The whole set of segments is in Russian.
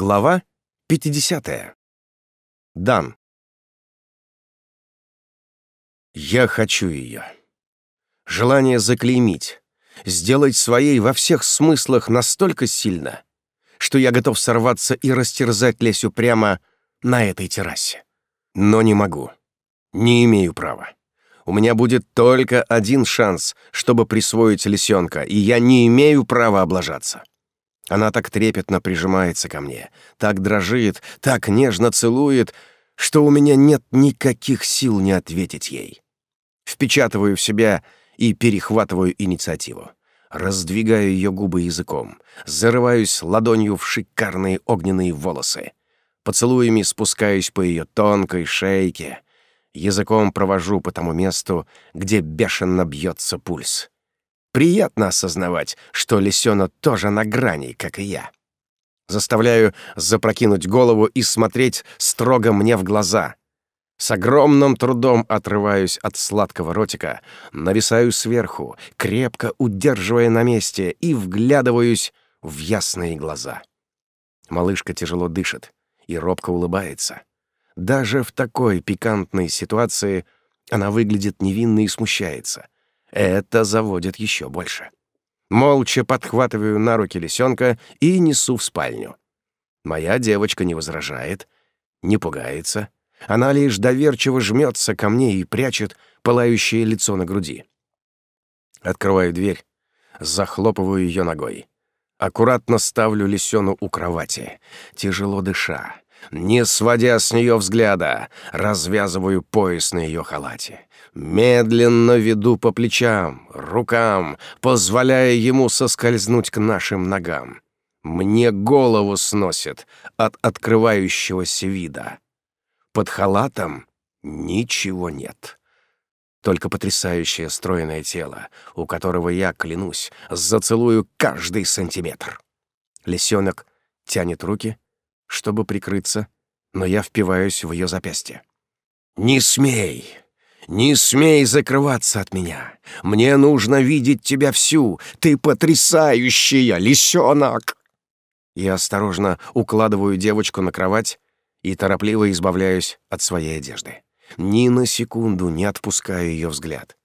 Глава 50. Дан. Я хочу ее. Желание заклеймить, сделать своей во всех смыслах настолько сильно, что я готов сорваться и растерзать Лесю прямо на этой террасе. Но не могу. Не имею права. У меня будет только один шанс, чтобы присвоить лисенка, и я не имею права облажаться. Она так трепетно прижимается ко мне, так дрожит, так нежно целует, что у меня нет никаких сил не ответить ей. Впечатываю в себя и перехватываю инициативу. Раздвигаю ее губы языком, зарываюсь ладонью в шикарные огненные волосы. Поцелуями спускаюсь по ее тонкой шейке. Языком провожу по тому месту, где бешено бьется пульс. Приятно осознавать, что лисёна тоже на грани, как и я. Заставляю запрокинуть голову и смотреть строго мне в глаза. С огромным трудом отрываюсь от сладкого ротика, нависаю сверху, крепко удерживая на месте и вглядываюсь в ясные глаза. Малышка тяжело дышит и робко улыбается. Даже в такой пикантной ситуации она выглядит невинно и смущается — это заводит еще больше. Молча подхватываю на руки лисенка и несу в спальню. Моя девочка не возражает, не пугается. Она лишь доверчиво жмется ко мне и прячет пылающее лицо на груди. Открываю дверь, захлопываю ее ногой. Аккуратно ставлю лисену у кровати, тяжело дыша. Не сводя с нее взгляда, развязываю пояс на ее халате. Медленно веду по плечам, рукам, позволяя ему соскользнуть к нашим ногам. Мне голову сносит от открывающегося вида. Под халатом ничего нет. Только потрясающее стройное тело, у которого я, клянусь, зацелую каждый сантиметр. Лисенок тянет руки, чтобы прикрыться, но я впиваюсь в ее запястье. «Не смей! Не смей закрываться от меня! Мне нужно видеть тебя всю! Ты потрясающая, лисенок!» Я осторожно укладываю девочку на кровать и торопливо избавляюсь от своей одежды. Ни на секунду не отпускаю ее взгляд.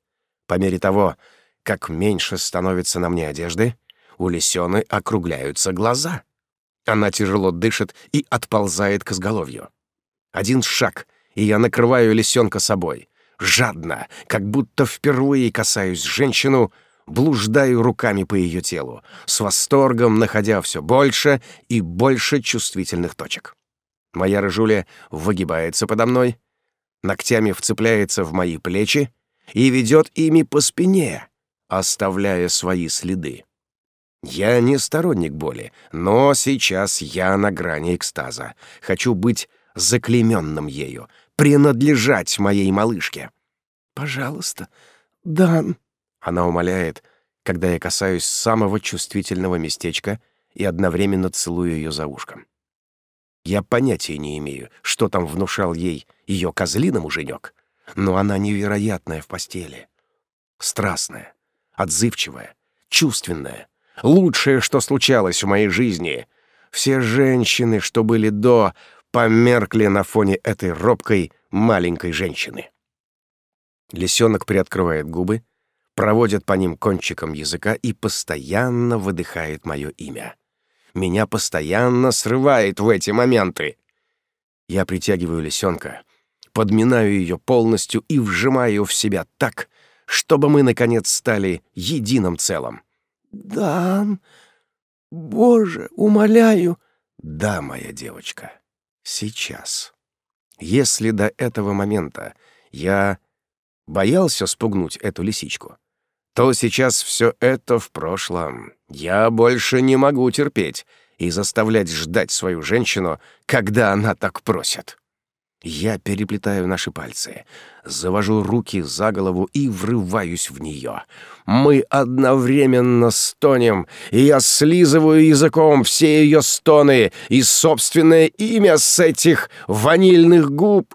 По мере того, как меньше становится на мне одежды, у лисены округляются глаза. Она тяжело дышит и отползает к изголовью. Один шаг, и я накрываю лисенка собой. Жадно, как будто впервые касаюсь женщину, блуждаю руками по ее телу, с восторгом находя все больше и больше чувствительных точек. Моя рыжуля выгибается подо мной, ногтями вцепляется в мои плечи и ведет ими по спине, оставляя свои следы. Я не сторонник боли, но сейчас я на грани экстаза. Хочу быть заклейменным ею, принадлежать моей малышке. «Пожалуйста, Дан», — она умоляет, когда я касаюсь самого чувствительного местечка и одновременно целую ее за ушком. Я понятия не имею, что там внушал ей ее козлина муженек, но она невероятная в постели. Страстная, отзывчивая, чувственная — Лучшее, что случалось в моей жизни. Все женщины, что были до, померкли на фоне этой робкой маленькой женщины. Лисенок приоткрывает губы, проводит по ним кончиком языка и постоянно выдыхает мое имя. Меня постоянно срывает в эти моменты. Я притягиваю лисенка, подминаю ее полностью и вжимаю в себя так, чтобы мы, наконец, стали единым целым. «Дан, Боже, умоляю!» «Да, моя девочка, сейчас. Если до этого момента я боялся спугнуть эту лисичку, то сейчас все это в прошлом. Я больше не могу терпеть и заставлять ждать свою женщину, когда она так просит». Я переплетаю наши пальцы, завожу руки за голову и врываюсь в нее. Мы одновременно стонем, и я слизываю языком все ее стоны и собственное имя с этих ванильных губ.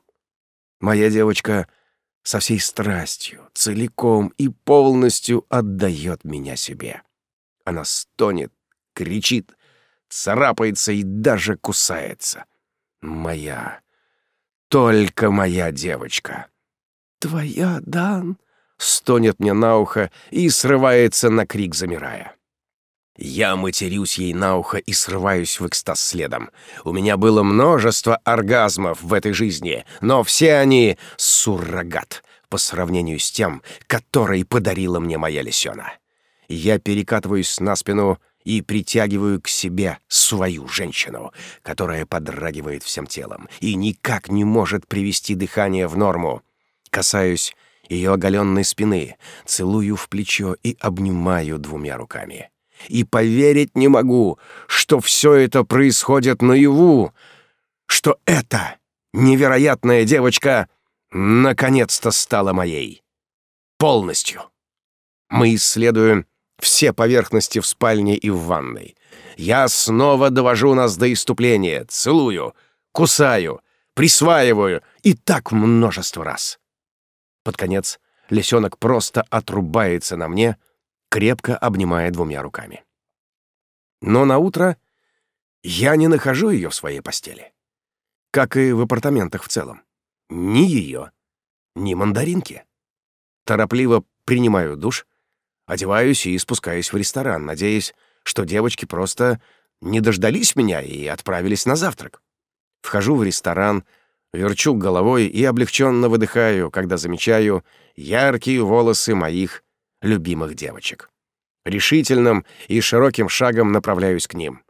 Моя девочка со всей страстью, целиком и полностью отдает меня себе. Она стонет, кричит, царапается и даже кусается. Моя, только моя девочка. «Твоя, Дан?» — стонет мне на ухо и срывается на крик, замирая. Я матерюсь ей на ухо и срываюсь в экстаз следом. У меня было множество оргазмов в этой жизни, но все они — суррогат по сравнению с тем, который подарила мне моя лисена. Я перекатываюсь на спину и притягиваю к себе свою женщину, которая подрагивает всем телом и никак не может привести дыхание в норму. Касаюсь ее оголенной спины, целую в плечо и обнимаю двумя руками. И поверить не могу, что все это происходит наяву, что эта невероятная девочка наконец-то стала моей. Полностью. Мы исследуем все поверхности в спальне и в ванной. Я снова довожу нас до иступления, целую, кусаю, присваиваю, и так множество раз. Под конец лисенок просто отрубается на мне, крепко обнимая двумя руками. Но на утро я не нахожу ее в своей постели. Как и в апартаментах в целом. Ни ее, ни мандаринки. Торопливо принимаю душ, Одеваюсь и спускаюсь в ресторан, надеясь, что девочки просто не дождались меня и отправились на завтрак. Вхожу в ресторан, верчу головой и облегченно выдыхаю, когда замечаю яркие волосы моих любимых девочек. Решительным и широким шагом направляюсь к ним.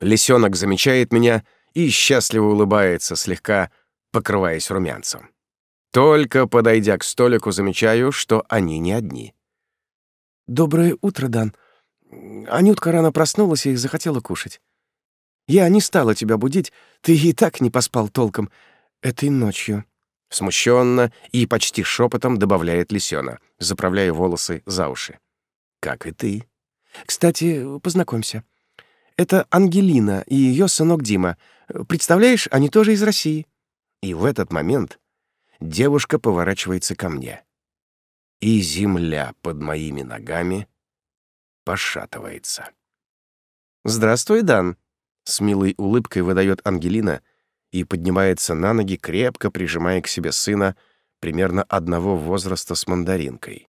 Лисенок замечает меня и счастливо улыбается, слегка покрываясь румянцем. Только подойдя к столику, замечаю, что они не одни. «Доброе утро, Дан. Анютка рано проснулась и захотела кушать. Я не стала тебя будить, ты и так не поспал толком этой ночью». Смущенно и почти шепотом добавляет Лисёна, заправляя волосы за уши. «Как и ты. Кстати, познакомься. Это Ангелина и ее сынок Дима. Представляешь, они тоже из России». И в этот момент девушка поворачивается ко мне и земля под моими ногами пошатывается. «Здравствуй, Дан!» — с милой улыбкой выдает Ангелина и поднимается на ноги, крепко прижимая к себе сына примерно одного возраста с мандаринкой.